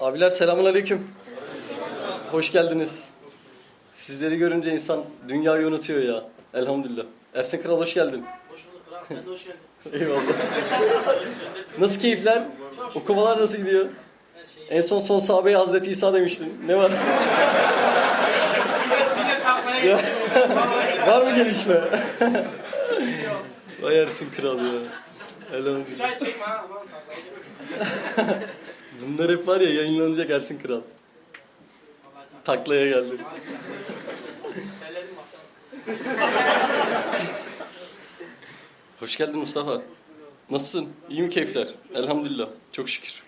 Abiler selamun aleyküm. Hoş geldiniz. Sizleri görünce insan dünyayı unutuyor ya. Elhamdülillah. Ersin Kral hoş geldin. Hoş bulduk kral. Sen de hoş geldin. Eyvallah. nasıl keyifler? Okumalar nasıl gidiyor? Şeyi. En son son sahabeye Hazreti İsa demiştin. Ne var? Var mı gelişme? Vay Ersin Kral ya. Elhamdülillah. Çay çekme ha. Bunlar hep var ya yayınlanacak Ersin Kral. Taklaya geldi. Terledim baştan. Hoş geldin Mustafa. Nasılsın? İyi mi keyifler? Elhamdülillah. Çok şükür.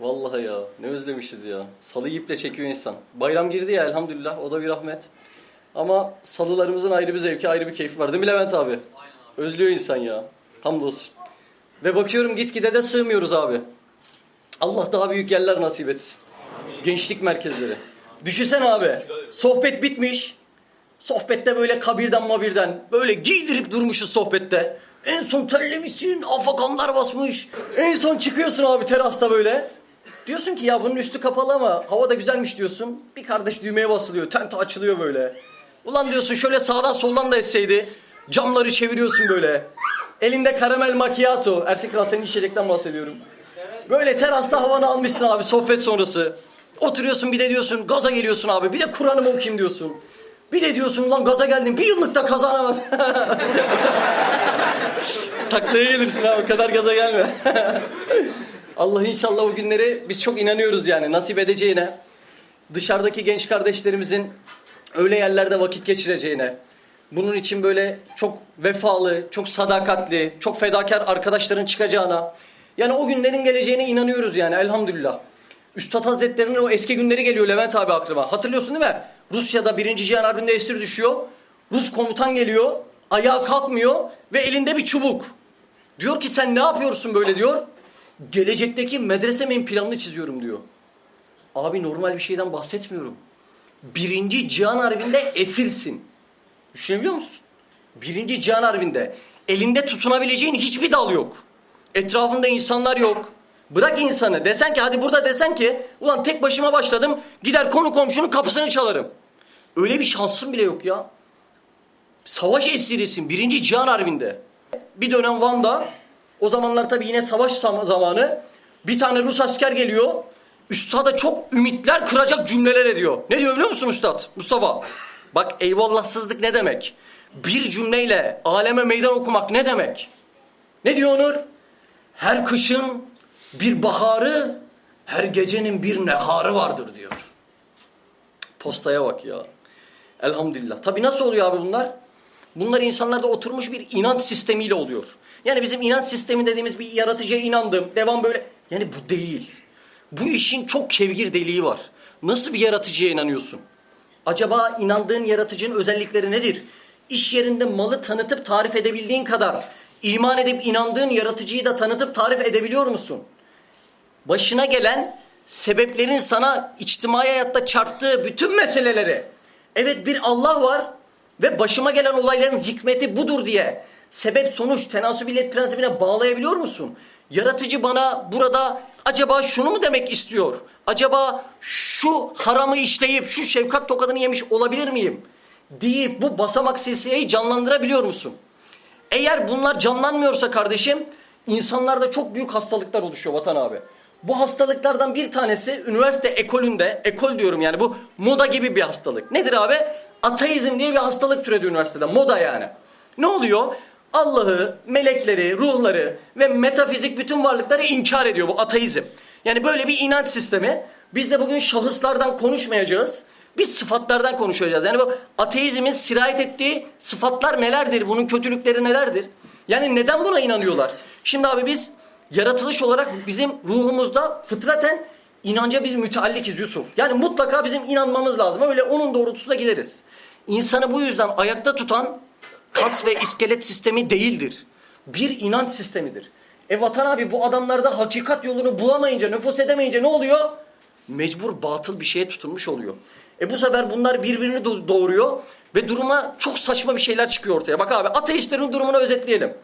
Vallahi ya ne özlemişiz ya. Salı iple çekiyor insan. Bayram girdi ya elhamdülillah o da bir rahmet. Ama salılarımızın ayrı bir zevki ayrı bir keyfi var değil mi Levent abi? Özlüyor insan ya. Hamdolsun. Ve bakıyorum gitgide de sığmıyoruz abi. Allah daha büyük yerler nasip etsin. Gençlik merkezleri. Düşünsene abi. Sohbet bitmiş. Sohbette böyle kabirden mabirden böyle giydirip durmuşuz sohbette. En son terlemişsin, afakanlar basmış. En son çıkıyorsun abi terasta böyle. Diyorsun ki ya bunun üstü kapalı ama hava da güzelmiş diyorsun. Bir kardeş düğmeye basılıyor, tent açılıyor böyle. Ulan diyorsun şöyle sağdan soldan da etseydi. Camları çeviriyorsun böyle. Elinde karamel macchiato. Ersin Kral senin içecekten bahsediyorum. Böyle terasta havanı almışsın abi sohbet sonrası. Oturuyorsun bir de diyorsun gaza geliyorsun abi. Bir de Kur'an'ımı okuyayım diyorsun. Bir de diyorsun lan gaza geldim bir yıllık da kazanamaz. Taklaya gelirsin abi o kadar gaza gelme. Allah inşallah o günleri biz çok inanıyoruz yani nasip edeceğine. Dışarıdaki genç kardeşlerimizin öyle yerlerde vakit geçireceğine. Bunun için böyle çok vefalı, çok sadakatli, çok fedakar arkadaşların çıkacağına. Yani o günlerin geleceğine inanıyoruz yani elhamdülillah. Üstad Hazretleri'nin o eski günleri geliyor Levent abi aklıma. Hatırlıyorsun değil mi? Rusya'da birinci Cihan Harbi'nde esir düşüyor. Rus komutan geliyor. Ayağa kalkmıyor ve elinde bir çubuk. Diyor ki sen ne yapıyorsun böyle diyor. Gelecekteki medresemin planını çiziyorum diyor. Abi normal bir şeyden bahsetmiyorum. Birinci Cihan Harbi'nde esirsin. Düşünebiliyor musun? Birinci Cihan Harbi'nde elinde tutunabileceğin hiçbir dal yok. Etrafında insanlar yok. Bırak insanı desen ki hadi burada desen ki ulan tek başıma başladım gider konu komşunun kapısını çalarım. Öyle bir şansın bile yok ya. Savaş esirisin birinci Cihan Harbi'nde. Bir dönem Van'da o zamanlar tabii yine savaş zam- zamanı bir tane Rus asker geliyor. Üstada çok ümitler kıracak cümleler ediyor. Ne diyor biliyor musun üstad? Mustafa. Bak eyvallahsızlık ne demek? Bir cümleyle aleme meydan okumak ne demek? Ne diyor Onur? Her kışın bir baharı, her gecenin bir neharı vardır diyor. Postaya bak ya. Elhamdülillah. Tabii nasıl oluyor abi bunlar? Bunlar insanlarda oturmuş bir inanç sistemiyle oluyor. Yani bizim inanç sistemi dediğimiz bir yaratıcıya inandım. Devam böyle. Yani bu değil. Bu işin çok kevgir deliği var. Nasıl bir yaratıcıya inanıyorsun? Acaba inandığın yaratıcının özellikleri nedir? İş yerinde malı tanıtıp tarif edebildiğin kadar iman edip inandığın yaratıcıyı da tanıtıp tarif edebiliyor musun? Başına gelen sebeplerin sana içtimai hayatta çarptığı bütün meseleleri evet bir Allah var ve başıma gelen olayların hikmeti budur diye sebep sonuç tenasübiyet prensibine bağlayabiliyor musun? Yaratıcı bana burada acaba şunu mu demek istiyor? Acaba şu haramı işleyip şu şefkat tokadını yemiş olabilir miyim? deyip bu basamak silsileyi canlandırabiliyor musun? Eğer bunlar canlanmıyorsa kardeşim insanlarda çok büyük hastalıklar oluşuyor Vatan abi. Bu hastalıklardan bir tanesi üniversite ekolünde, ekol diyorum yani bu moda gibi bir hastalık. Nedir abi? Ateizm diye bir hastalık türedi üniversitede. Moda yani. Ne oluyor? Allah'ı, melekleri, ruhları ve metafizik bütün varlıkları inkar ediyor bu ateizm. Yani böyle bir inanç sistemi. Biz de bugün şahıslardan konuşmayacağız. Biz sıfatlardan konuşacağız. Yani bu ateizmin sirayet ettiği sıfatlar nelerdir? Bunun kötülükleri nelerdir? Yani neden buna inanıyorlar? Şimdi abi biz yaratılış olarak bizim ruhumuzda fıtraten inanca biz müteallikiz Yusuf. Yani mutlaka bizim inanmamız lazım. Öyle onun doğrultusunda gideriz. İnsanı bu yüzden ayakta tutan kas ve iskelet sistemi değildir. Bir inanç sistemidir. E vatan abi bu adamlarda hakikat yolunu bulamayınca, nüfus edemeyince ne oluyor? Mecbur batıl bir şeye tutunmuş oluyor. E bu sefer bunlar birbirini do- doğuruyor ve duruma çok saçma bir şeyler çıkıyor ortaya. Bak abi ateistlerin durumunu özetleyelim.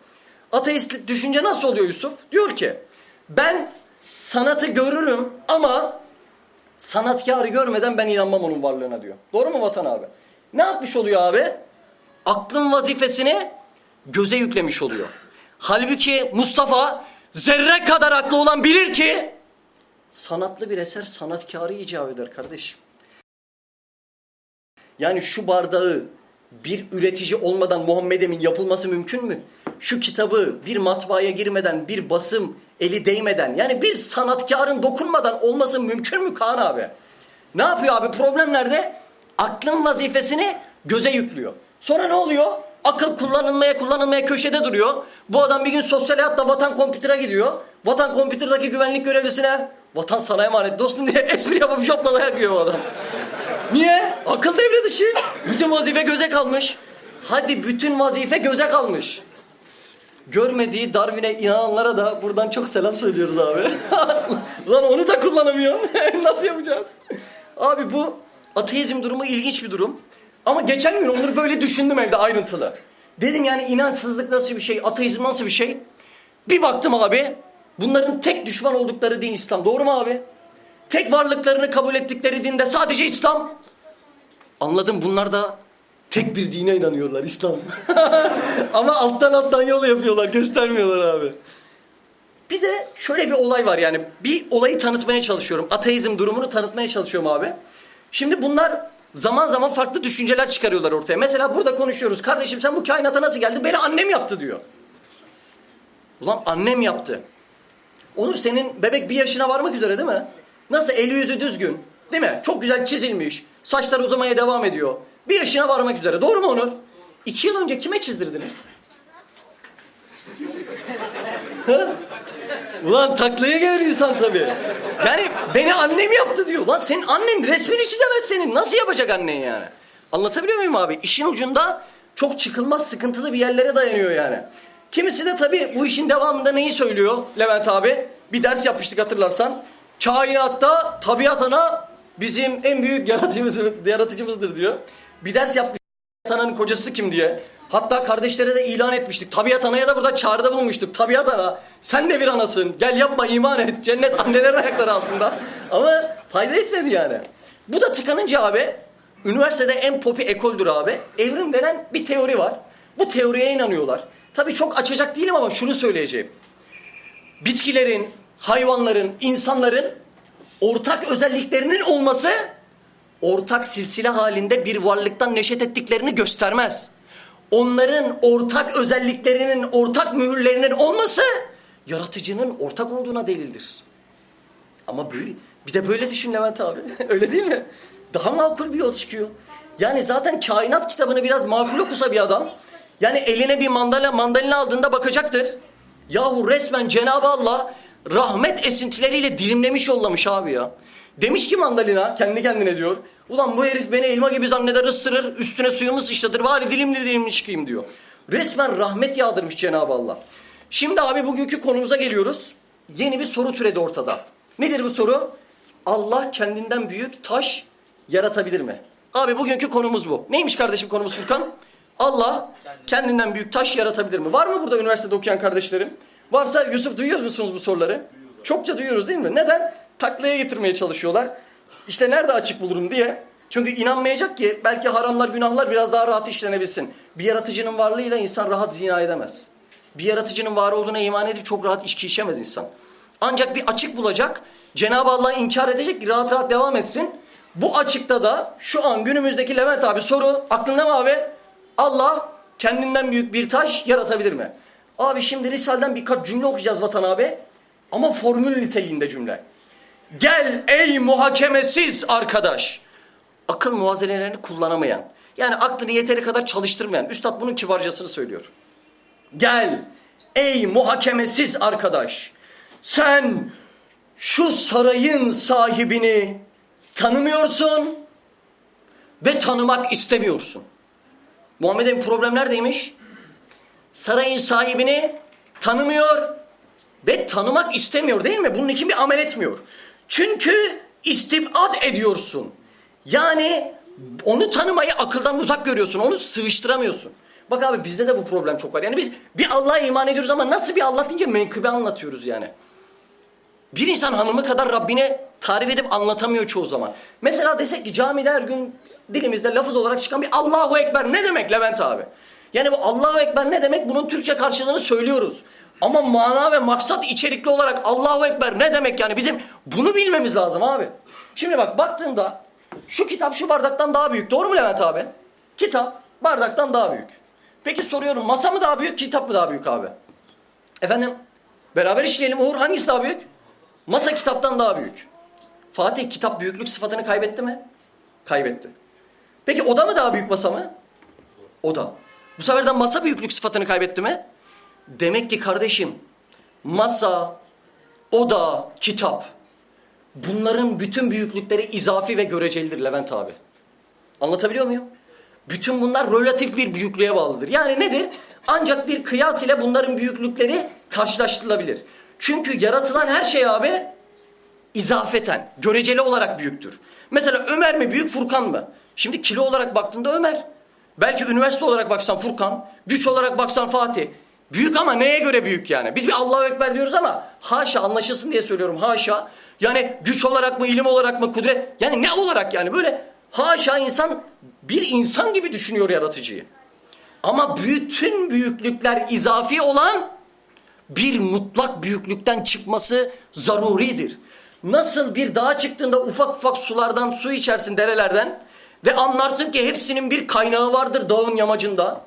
Ateistlik düşünce nasıl oluyor Yusuf? Diyor ki ben sanatı görürüm ama Sanatkarı görmeden ben inanmam onun varlığına diyor. Doğru mu Vatan abi? Ne yapmış oluyor abi? Aklın vazifesini göze yüklemiş oluyor. Halbuki Mustafa zerre kadar aklı olan bilir ki sanatlı bir eser sanatkarı icap eder kardeşim. Yani şu bardağı bir üretici olmadan Muhammed Emin yapılması mümkün mü? Şu kitabı bir matbaaya girmeden, bir basım eli değmeden, yani bir sanatkarın dokunmadan olması mümkün mü Kaan abi? Ne yapıyor abi? Problem nerede? Aklın vazifesini göze yüklüyor. Sonra ne oluyor? Akıl kullanılmaya kullanılmaya köşede duruyor. Bu adam bir gün sosyal hayatta vatan kompütüre gidiyor. Vatan kompütürdeki güvenlik görevlisine vatan sana emanet dostum diye espri yapıp şopla dayak yiyor adam. Niye? Akıl devre dışı. Bütün vazife göze kalmış. Hadi bütün vazife göze kalmış. Görmediği Darwin'e inananlara da buradan çok selam söylüyoruz abi. Ulan onu da kullanamıyorsun. Nasıl yapacağız? Abi bu ateizm durumu ilginç bir durum. Ama geçen gün onları böyle düşündüm evde ayrıntılı. Dedim yani inançsızlık nasıl bir şey, ateizm nasıl bir şey? Bir baktım abi bunların tek düşman oldukları din İslam. Doğru mu abi? Tek varlıklarını kabul ettikleri din de sadece İslam. Anladım bunlar da tek bir dine inanıyorlar İslam. Ama alttan alttan yol yapıyorlar göstermiyorlar abi. Bir de şöyle bir olay var yani bir olayı tanıtmaya çalışıyorum. Ateizm durumunu tanıtmaya çalışıyorum abi. Şimdi bunlar zaman zaman farklı düşünceler çıkarıyorlar ortaya. Mesela burada konuşuyoruz. Kardeşim sen bu kainata nasıl geldin? Beni annem yaptı diyor. Ulan annem yaptı. Onur senin bebek bir yaşına varmak üzere değil mi? Nasıl eli yüzü düzgün değil mi? Çok güzel çizilmiş. Saçlar uzamaya devam ediyor. Bir yaşına varmak üzere. Doğru mu Onur? İki yıl önce kime çizdirdiniz? Ha? Ulan taklaya gelir insan tabii. Yani beni annem yaptı diyor. Lan senin annen resmini çizemez senin. Nasıl yapacak annen yani? Anlatabiliyor muyum abi? İşin ucunda çok çıkılmaz sıkıntılı bir yerlere dayanıyor yani. Kimisi de tabii bu işin devamında neyi söylüyor Levent abi? Bir ders yapmıştık hatırlarsan. Kainatta tabiat ana bizim en büyük yaratıcımız, yaratıcımızdır diyor. Bir ders yapmış ananın kocası kim diye. Hatta kardeşlere de ilan etmiştik. Tabiat anaya da burada çağrıda bulmuştuk. Tabiat ana sen de bir anasın. Gel yapma iman et. Cennet annelerin ayakları altında. Ama fayda etmedi yani. Bu da tıkanınca abi üniversitede en popi ekoldür abi. Evrim denen bir teori var. Bu teoriye inanıyorlar. Tabii çok açacak değilim ama şunu söyleyeceğim. Bitkilerin, hayvanların, insanların ortak özelliklerinin olması ortak silsile halinde bir varlıktan neşet ettiklerini göstermez. Onların ortak özelliklerinin, ortak mühürlerinin olması yaratıcının ortak olduğuna delildir. Ama böyle, bir de böyle düşün Levent abi. Öyle değil mi? Daha makul bir yol çıkıyor. Yani zaten kainat kitabını biraz makul okusa bir adam, yani eline bir mandalina, mandalina aldığında bakacaktır. Yahu resmen Cenab-ı Allah rahmet esintileriyle dilimlemiş yollamış abi ya. Demiş ki mandalina kendi kendine diyor. Ulan bu herif beni elma gibi zanneder ısırır üstüne suyumu sıçratır bari dilimli dilimli çıkayım diyor. Resmen rahmet yağdırmış Cenab-ı Allah. Şimdi abi bugünkü konumuza geliyoruz. Yeni bir soru türedi ortada. Nedir bu soru? Allah kendinden büyük taş yaratabilir mi? Abi bugünkü konumuz bu. Neymiş kardeşim konumuz Furkan? Allah kendinden büyük taş yaratabilir mi? Var mı burada üniversitede okuyan kardeşlerim? Varsa Yusuf duyuyor musunuz bu soruları? Çokça duyuyoruz değil mi? Neden? Taklaya getirmeye çalışıyorlar. İşte nerede açık bulurum diye. Çünkü inanmayacak ki belki haramlar günahlar biraz daha rahat işlenebilsin. Bir yaratıcının varlığıyla insan rahat zina edemez. Bir yaratıcının var olduğuna iman edip çok rahat içki içemez insan. Ancak bir açık bulacak. Cenab-ı Allah inkar edecek ki rahat rahat devam etsin. Bu açıkta da şu an günümüzdeki Levent abi soru aklında mı abi? Allah kendinden büyük bir taş yaratabilir mi? Abi şimdi Risal'den birkaç cümle okuyacağız Vatan abi. Ama formül niteliğinde cümle. Gel ey muhakemesiz arkadaş. Akıl muvazenelerini kullanamayan. Yani aklını yeteri kadar çalıştırmayan. Üstad bunun kibarcasını söylüyor. Gel ey muhakemesiz arkadaş. Sen şu sarayın sahibini tanımıyorsun ve tanımak istemiyorsun. Muhammed'in problem neredeymiş? Sarayın sahibini tanımıyor ve tanımak istemiyor değil mi? Bunun için bir amel etmiyor. Çünkü istibad ediyorsun. Yani onu tanımayı akıldan uzak görüyorsun. Onu sığıştıramıyorsun. Bak abi bizde de bu problem çok var. Yani biz bir Allah'a iman ediyoruz ama nasıl bir Allah deyince menkıbe anlatıyoruz yani. Bir insan hanımı kadar Rabbine tarif edip anlatamıyor çoğu zaman. Mesela desek ki camide her gün dilimizde lafız olarak çıkan bir Allahu Ekber ne demek Levent abi? Yani bu Allahu Ekber ne demek? Bunun Türkçe karşılığını söylüyoruz. Ama mana ve maksat içerikli olarak Allahu Ekber ne demek yani bizim bunu bilmemiz lazım abi. Şimdi bak baktığında şu kitap şu bardaktan daha büyük. Doğru mu Levent abi? Kitap bardaktan daha büyük. Peki soruyorum masa mı daha büyük kitap mı daha büyük abi? Efendim beraber işleyelim Uğur hangisi daha büyük? Masa kitaptan daha büyük. Fatih kitap büyüklük sıfatını kaybetti mi? Kaybetti. Peki oda mı daha büyük masa mı? Oda. Bu sefer de masa büyüklük sıfatını kaybetti mi? Demek ki kardeşim masa, oda, kitap bunların bütün büyüklükleri izafi ve görecelidir Levent abi. Anlatabiliyor muyum? Bütün bunlar relatif bir büyüklüğe bağlıdır. Yani nedir? Ancak bir kıyas ile bunların büyüklükleri karşılaştırılabilir. Çünkü yaratılan her şey abi izafeten, göreceli olarak büyüktür. Mesela Ömer mi büyük Furkan mı? Şimdi kilo olarak baktığında Ömer. Belki üniversite olarak baksan Furkan, güç olarak baksan Fatih. Büyük ama neye göre büyük yani? Biz bir Allahu Ekber diyoruz ama haşa anlaşılsın diye söylüyorum haşa. Yani güç olarak mı, ilim olarak mı, kudret? Yani ne olarak yani? Böyle haşa insan bir insan gibi düşünüyor yaratıcıyı. Ama bütün büyüklükler izafi olan bir mutlak büyüklükten çıkması zaruridir. Nasıl bir dağa çıktığında ufak ufak sulardan su içersin derelerden ve anlarsın ki hepsinin bir kaynağı vardır dağın yamacında.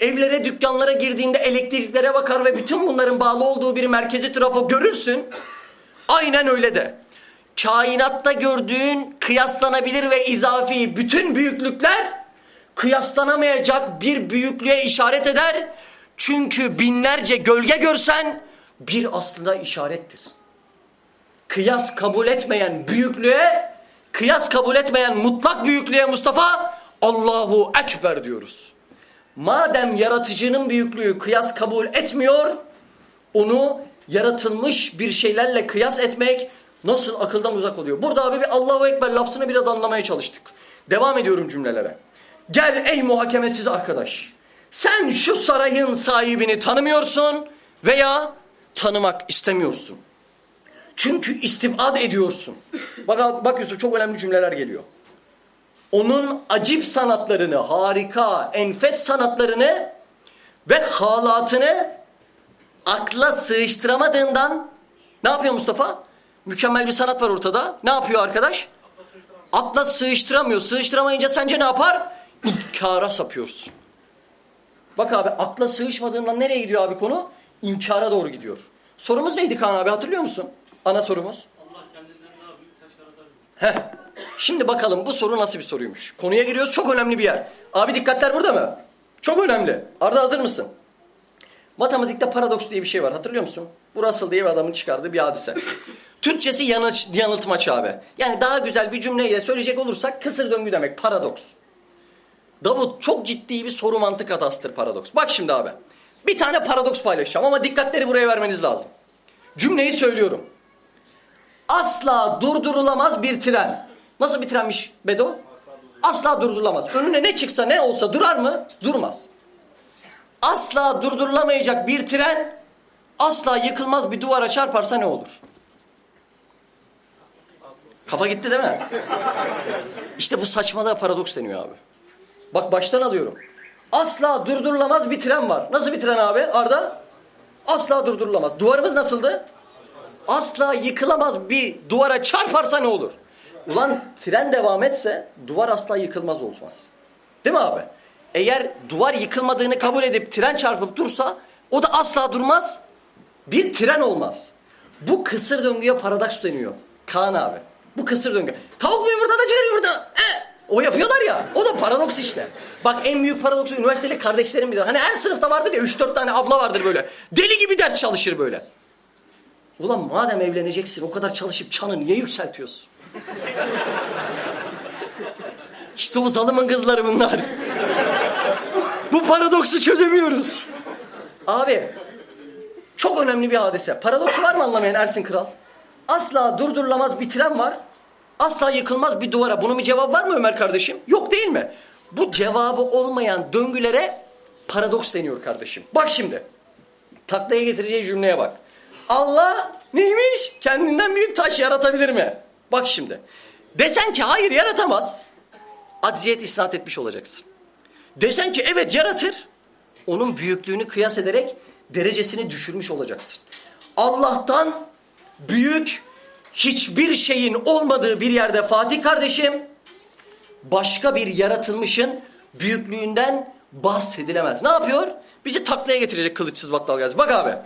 Evlere, dükkanlara girdiğinde elektriklere bakar ve bütün bunların bağlı olduğu bir merkezi trafo görürsün. Aynen öyle de. Kainatta gördüğün kıyaslanabilir ve izafi bütün büyüklükler kıyaslanamayacak bir büyüklüğe işaret eder. Çünkü binlerce gölge görsen bir aslında işarettir. Kıyas kabul etmeyen büyüklüğe, kıyas kabul etmeyen mutlak büyüklüğe Mustafa Allahu Ekber diyoruz. Madem yaratıcının büyüklüğü kıyas kabul etmiyor, onu yaratılmış bir şeylerle kıyas etmek nasıl akıldan uzak oluyor? Burada abi bir Allahu Ekber lafzını biraz anlamaya çalıştık. Devam ediyorum cümlelere. Gel ey muhakemesiz arkadaş. Sen şu sarayın sahibini tanımıyorsun veya tanımak istemiyorsun. Çünkü istibad ediyorsun. Bak, bak Yusuf çok önemli cümleler geliyor. Onun acip sanatlarını, harika, enfes sanatlarını ve halatını akla sığıştıramadığından ne yapıyor Mustafa? Mükemmel bir sanat var ortada. Ne yapıyor arkadaş? Akla sığıştıramıyor. Sığıştıramayınca sence ne yapar? İnkara sapıyorsun. Bak abi akla sığışmadığından nereye gidiyor abi konu? İnkara doğru gidiyor. Sorumuz neydi Kaan abi hatırlıyor musun? Ana sorumuz. Allah kendinden daha büyük taş. Heh. Şimdi bakalım bu soru nasıl bir soruymuş? Konuya giriyoruz çok önemli bir yer. Abi dikkatler burada mı? Çok önemli. Arda hazır mısın? Matematikte paradoks diye bir şey var hatırlıyor musun? Bu Russell diye bir adamın çıkardığı bir hadise. Türkçesi yanılç, yanıltmaç abi. Yani daha güzel bir cümleyle söyleyecek olursak kısır döngü demek paradoks. Davut çok ciddi bir soru mantık hatasıdır paradoks. Bak şimdi abi. Bir tane paradoks paylaşacağım ama dikkatleri buraya vermeniz lazım. Cümleyi söylüyorum. Asla durdurulamaz bir tren. Nasıl bir trenmiş Bedo? Asla durdurulamaz. Önüne ne çıksa ne olsa durar mı? Durmaz. Asla durdurulamayacak bir tren asla yıkılmaz bir duvara çarparsa ne olur? Kafa gitti değil mi? İşte bu saçmalığa paradoks deniyor abi. Bak baştan alıyorum. Asla durdurulamaz bir tren var. Nasıl bir tren abi Arda? Asla durdurulamaz. Duvarımız nasıldı? Asla yıkılamaz bir duvara çarparsa ne olur? Ulan tren devam etse duvar asla yıkılmaz olmaz. Değil mi abi? Eğer duvar yıkılmadığını kabul edip tren çarpıp dursa o da asla durmaz. Bir tren olmaz. Bu kısır döngüye paradoks deniyor. Kaan abi. Bu kısır döngü. Tavuk mu yumurtadacı yumurta? E, o yapıyorlar ya. O da paradoks işte. Bak en büyük paradoksu üniversiteli kardeşlerim bilir. Hani her sınıfta vardır ya 3-4 tane abla vardır böyle. Deli gibi ders çalışır böyle. Ulan madem evleneceksin o kadar çalışıp çanı niye yükseltiyorsun? işte o zalımın kızları bunlar. Bu paradoksu çözemiyoruz. Abi çok önemli bir hadise. Paradoksu var mı anlamayan Ersin Kral? Asla durdurulamaz bir tren var. Asla yıkılmaz bir duvara. Bunun bir cevabı var mı Ömer kardeşim? Yok değil mi? Bu cevabı olmayan döngülere paradoks deniyor kardeşim. Bak şimdi. Taklaya getireceği cümleye bak. Allah neymiş? Kendinden büyük taş yaratabilir mi? Bak şimdi. Desen ki hayır yaratamaz. Acziyet isnat etmiş olacaksın. Desen ki evet yaratır. Onun büyüklüğünü kıyas ederek derecesini düşürmüş olacaksın. Allah'tan büyük hiçbir şeyin olmadığı bir yerde Fatih kardeşim başka bir yaratılmışın büyüklüğünden bahsedilemez. Ne yapıyor? Bizi taklaya getirecek kılıçsız battal gazi. Bak abi.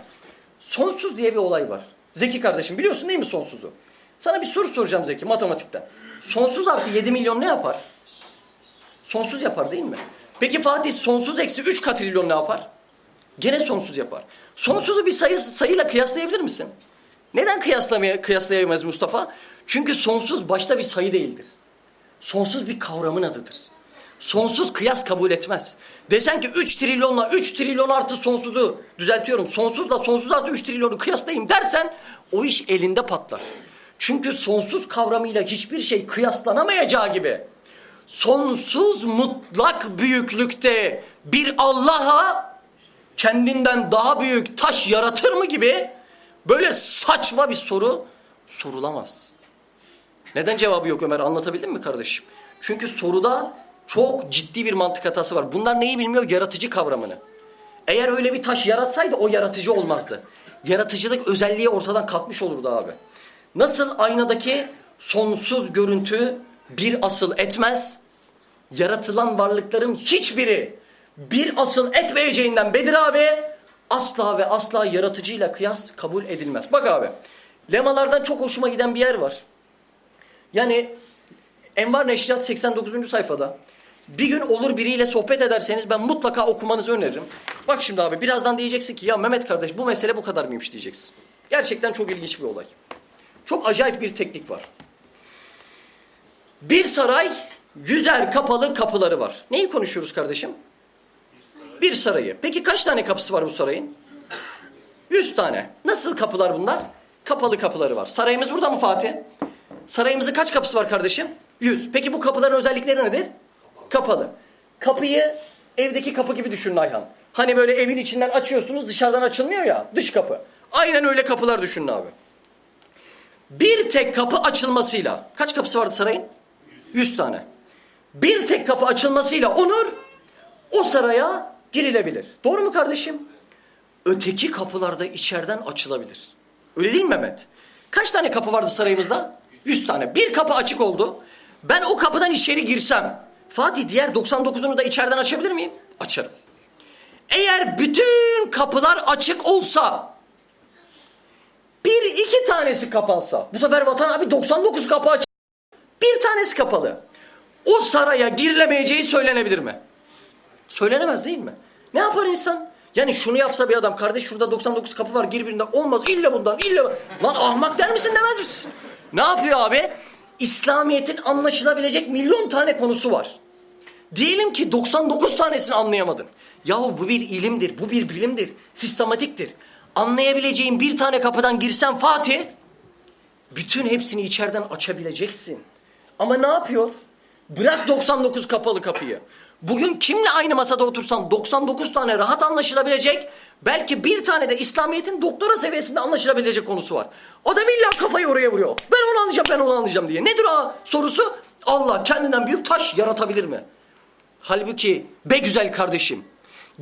Sonsuz diye bir olay var. Zeki kardeşim biliyorsun değil mi sonsuzu? Sana bir soru soracağım Zeki matematikten. Sonsuz artı 7 milyon ne yapar? Sonsuz yapar değil mi? Peki Fatih sonsuz eksi 3 katrilyon ne yapar? Gene sonsuz yapar. Sonsuzu bir sayı, sayıyla kıyaslayabilir misin? Neden kıyaslamaya, kıyaslayamayız Mustafa? Çünkü sonsuz başta bir sayı değildir. Sonsuz bir kavramın adıdır. Sonsuz kıyas kabul etmez. Desen ki 3 trilyonla 3 trilyon artı sonsuzu düzeltiyorum. Sonsuzla sonsuz artı 3 trilyonu kıyaslayayım dersen o iş elinde patlar. Çünkü sonsuz kavramıyla hiçbir şey kıyaslanamayacağı gibi sonsuz mutlak büyüklükte bir Allah'a kendinden daha büyük taş yaratır mı gibi böyle saçma bir soru sorulamaz. Neden cevabı yok Ömer anlatabildim mi kardeşim? Çünkü soruda çok ciddi bir mantık hatası var. Bunlar neyi bilmiyor? Yaratıcı kavramını. Eğer öyle bir taş yaratsaydı o yaratıcı olmazdı. Yaratıcılık özelliği ortadan kalkmış olurdu abi. Nasıl aynadaki sonsuz görüntü bir asıl etmez, yaratılan varlıkların hiçbiri bir asıl etmeyeceğinden Bedir abi asla ve asla yaratıcıyla kıyas kabul edilmez. Bak abi lemalardan çok hoşuma giden bir yer var. Yani Envar Neşriyat 89. sayfada bir gün olur biriyle sohbet ederseniz ben mutlaka okumanızı öneririm. Bak şimdi abi birazdan diyeceksin ki ya Mehmet kardeş bu mesele bu kadar mıymış diyeceksin. Gerçekten çok ilginç bir olay. Çok acayip bir teknik var. Bir saray yüzer kapalı kapıları var. Neyi konuşuyoruz kardeşim? Bir sarayı. Peki kaç tane kapısı var bu sarayın? Yüz tane. Nasıl kapılar bunlar? Kapalı kapıları var. Sarayımız burada mı Fatih? Sarayımızın kaç kapısı var kardeşim? Yüz. Peki bu kapıların özellikleri nedir? Kapalı. Kapıyı evdeki kapı gibi düşünün Ayhan. Hani böyle evin içinden açıyorsunuz dışarıdan açılmıyor ya dış kapı. Aynen öyle kapılar düşünün abi. Bir tek kapı açılmasıyla kaç kapısı vardı sarayın? Yüz tane. Bir tek kapı açılmasıyla Onur o saraya girilebilir. Doğru mu kardeşim? Öteki kapılarda içeriden açılabilir. Öyle değil mi Mehmet? Kaç tane kapı vardı sarayımızda? 100 tane. Bir kapı açık oldu. Ben o kapıdan içeri girsem Fatih diğer 99'unu da içeriden açabilir miyim? Açarım. Eğer bütün kapılar açık olsa bir iki tanesi kapansa bu sefer Vatan abi 99 kapı açık. Bir tanesi kapalı. O saraya girilemeyeceği söylenebilir mi? Söylenemez değil mi? Ne yapar insan? Yani şunu yapsa bir adam kardeş şurada 99 kapı var gir birinden olmaz illa bundan illa lan ahmak der misin demez misin? Ne yapıyor abi? İslamiyet'in anlaşılabilecek milyon tane konusu var. Diyelim ki 99 tanesini anlayamadın. Yahu bu bir ilimdir, bu bir bilimdir, sistematiktir. Anlayabileceğin bir tane kapıdan girsen Fatih, bütün hepsini içeriden açabileceksin. Ama ne yapıyor? Bırak 99 kapalı kapıyı. Bugün kimle aynı masada otursan 99 tane rahat anlaşılabilecek, belki bir tane de İslamiyet'in doktora seviyesinde anlaşılabilecek konusu var. Adam illa kafayı oraya vuruyor. Ben onu anlayacağım, ben onu anlayacağım diye. Nedir o sorusu? Allah kendinden büyük taş yaratabilir mi? Halbuki be güzel kardeşim,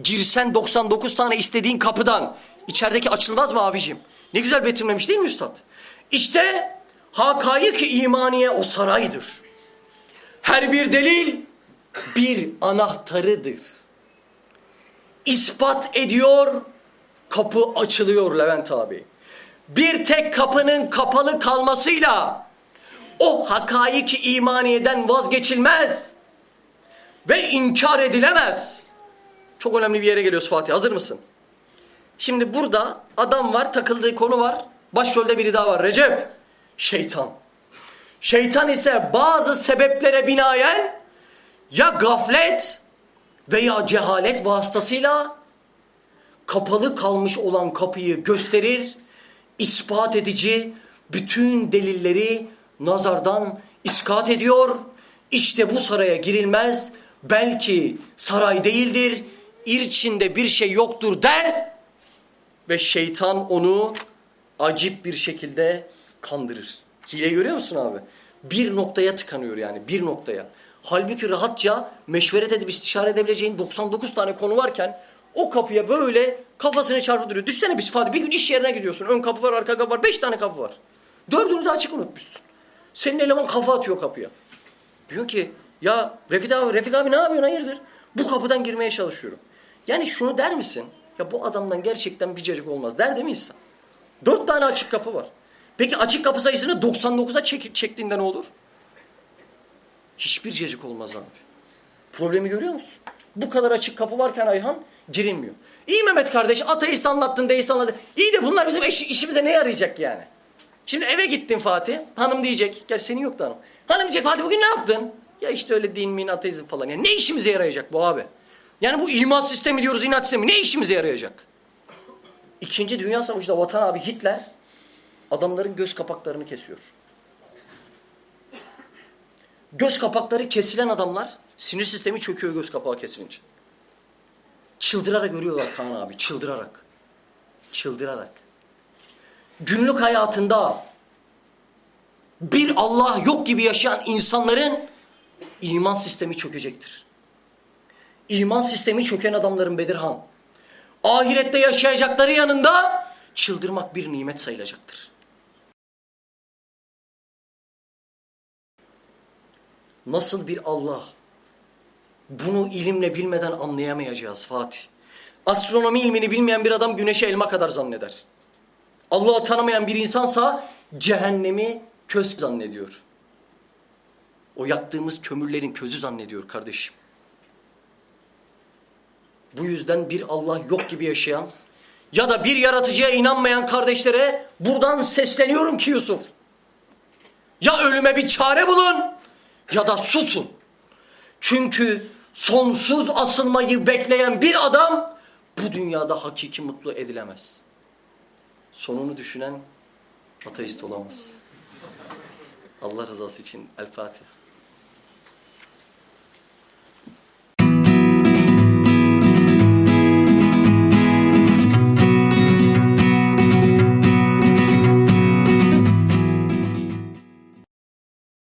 girsen 99 tane istediğin kapıdan içerideki açılmaz mı abicim? Ne güzel betimlemiş değil mi üstad? İşte hakayık imaniye o saraydır. Her bir delil bir anahtarıdır. İspat ediyor, kapı açılıyor Levent abi. Bir tek kapının kapalı kalmasıyla o hakaik imaniyeden vazgeçilmez ve inkar edilemez. Çok önemli bir yere geliyoruz Fatih. Hazır mısın? Şimdi burada adam var, takıldığı konu var. Başrolde biri daha var. Recep. Şeytan. Şeytan ise bazı sebeplere binaen ya gaflet veya cehalet vasıtasıyla kapalı kalmış olan kapıyı gösterir, ispat edici bütün delilleri nazardan iskat ediyor. İşte bu saraya girilmez, belki saray değildir, içinde bir şey yoktur der ve şeytan onu acip bir şekilde kandırır. Hileyi görüyor musun abi? Bir noktaya tıkanıyor yani bir noktaya. Halbuki rahatça meşveret edip istişare edebileceğin 99 tane konu varken o kapıya böyle kafasını çarpıp duruyor. Düşsene bir Fatih bir gün iş yerine gidiyorsun. Ön kapı var arka kapı var. Beş tane kapı var. Dördünü de açık unutmuşsun. Senin eleman kafa atıyor kapıya. Diyor ki ya Refik abi, Refik abi ne yapıyorsun hayırdır? Bu kapıdan girmeye çalışıyorum. Yani şunu der misin? Ya bu adamdan gerçekten bir cacık olmaz der değil mi insan? Dört tane açık kapı var. Peki açık kapı sayısını 99'a çek çektiğinde ne olur? Hiçbir cacık olmaz abi. Problemi görüyor musun? Bu kadar açık kapı varken Ayhan girilmiyor. İyi Mehmet kardeş ateist anlattın, deist anlattın. İyi de bunlar bizim eş- işimize ne yarayacak yani? Şimdi eve gittin Fatih. Hanım diyecek. Gel senin yok da hanım. Hanım diyecek Fatih bugün ne yaptın? Ya işte öyle din, min, ateizm falan. Yani ne işimize yarayacak bu abi? Yani bu iman sistemi diyoruz, inat sistemi. Ne işimize yarayacak? İkinci Dünya Savaşı'nda Vatan abi Hitler adamların göz kapaklarını kesiyor. Göz kapakları kesilen adamlar sinir sistemi çöküyor göz kapağı kesilince. Çıldırarak görüyorlar Kaan abi. Çıldırarak. Çıldırarak. Günlük hayatında bir Allah yok gibi yaşayan insanların iman sistemi çökecektir. İman sistemi çöken adamların Bedirhan. Ahirette yaşayacakları yanında çıldırmak bir nimet sayılacaktır. Nasıl bir Allah? Bunu ilimle bilmeden anlayamayacağız Fatih. Astronomi ilmini bilmeyen bir adam güneşi elma kadar zanneder. Allah'ı tanımayan bir insansa cehennemi köz zannediyor. O yaktığımız kömürlerin közü zannediyor kardeşim. Bu yüzden bir Allah yok gibi yaşayan ya da bir yaratıcıya inanmayan kardeşlere buradan sesleniyorum ki Yusuf. Ya ölüme bir çare bulun ya da susun. Çünkü sonsuz asılmayı bekleyen bir adam bu dünyada hakiki mutlu edilemez. Sonunu düşünen ateist olamaz. Allah rızası için El Fatiha.